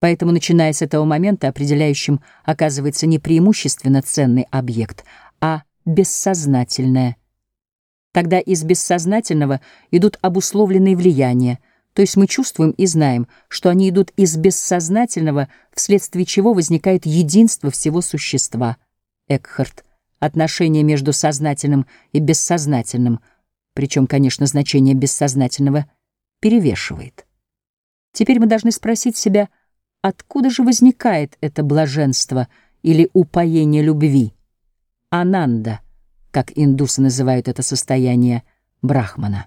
Поэтому, начиная с этого момента, определяющим оказывается не преимущественно ценный объект, а бессознательное. Тогда из бессознательного идут обусловленные влияния, то есть мы чувствуем и знаем, что они идут из бессознательного, вследствие чего возникает единство всего существа. Экхарт. Отношение между сознательным и бессознательным, причем, конечно, значение бессознательного перевешивает. Теперь мы должны спросить себя, откуда же возникает это блаженство или упоение любви, ананда, как индусы называют это состояние брахмана.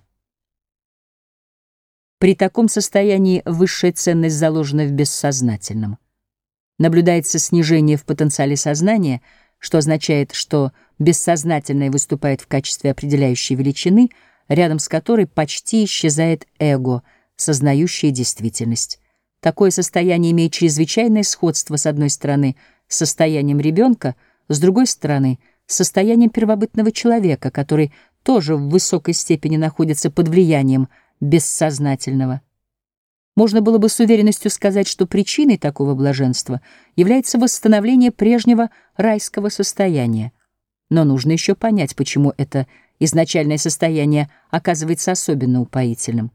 При таком состоянии высшая ценность заложена в бессознательном. Наблюдается снижение в потенциале сознания, что означает, что бессознательное выступает в качестве определяющей величины, рядом с которой почти исчезает эго, сознающее действительность. Такое состояние имеет чрезвычайное сходство, с одной стороны, с состоянием ребенка, с другой стороны, с состоянием первобытного человека, который тоже в высокой степени находится под влиянием бессознательного. Можно было бы с уверенностью сказать, что причиной такого блаженства является восстановление прежнего райского состояния. Но нужно еще понять, почему это изначальное состояние оказывается особенно упоительным.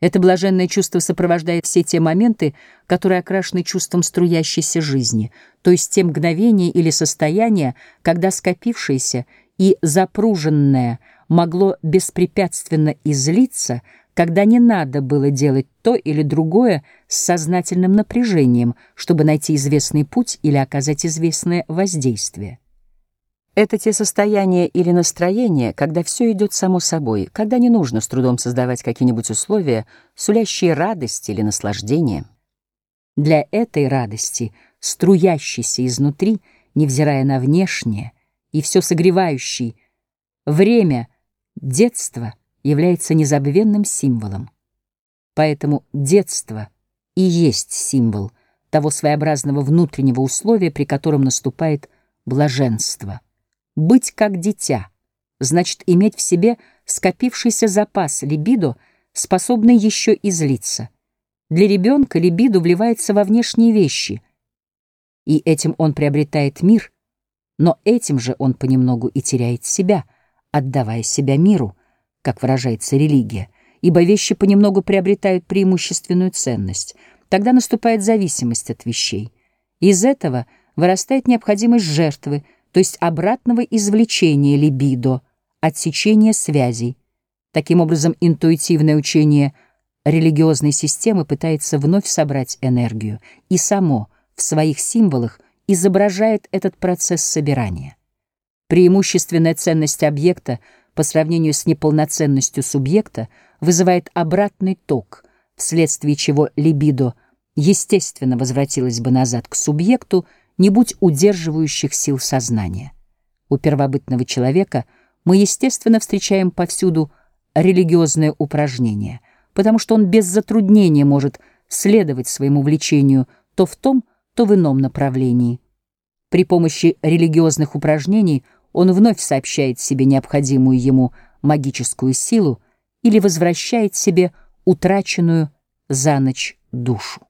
Это блаженное чувство сопровождает все те моменты, которые окрашены чувством струящейся жизни, то есть те мгновения или состояния, когда скопившееся и запруженное могло беспрепятственно излиться, когда не надо было делать то или другое с сознательным напряжением, чтобы найти известный путь или оказать известное воздействие. Это те состояния или настроения, когда все идет само собой, когда не нужно с трудом создавать какие-нибудь условия, сулящие радость или наслаждение. Для этой радости, струящейся изнутри, невзирая на внешнее, и все согревающий, время детства является незабвенным символом. Поэтому детство и есть символ того своеобразного внутреннего условия, при котором наступает блаженство. Быть как дитя значит иметь в себе скопившийся запас либидо, способный еще излиться. Для ребенка либидо вливается во внешние вещи, и этим он приобретает мир, но этим же он понемногу и теряет себя, отдавая себя миру, как выражается религия, ибо вещи понемногу приобретают преимущественную ценность. Тогда наступает зависимость от вещей. Из этого вырастает необходимость жертвы — то есть обратного извлечения либидо, отсечения связей. Таким образом, интуитивное учение религиозной системы пытается вновь собрать энергию и само в своих символах изображает этот процесс собирания. Преимущественная ценность объекта по сравнению с неполноценностью субъекта вызывает обратный ток, вследствие чего либидо естественно возвратилось бы назад к субъекту, не будь удерживающих сил сознания. У первобытного человека мы, естественно, встречаем повсюду религиозное упражнение, потому что он без затруднения может следовать своему влечению то в том, то в ином направлении. При помощи религиозных упражнений он вновь сообщает себе необходимую ему магическую силу или возвращает себе утраченную за ночь душу.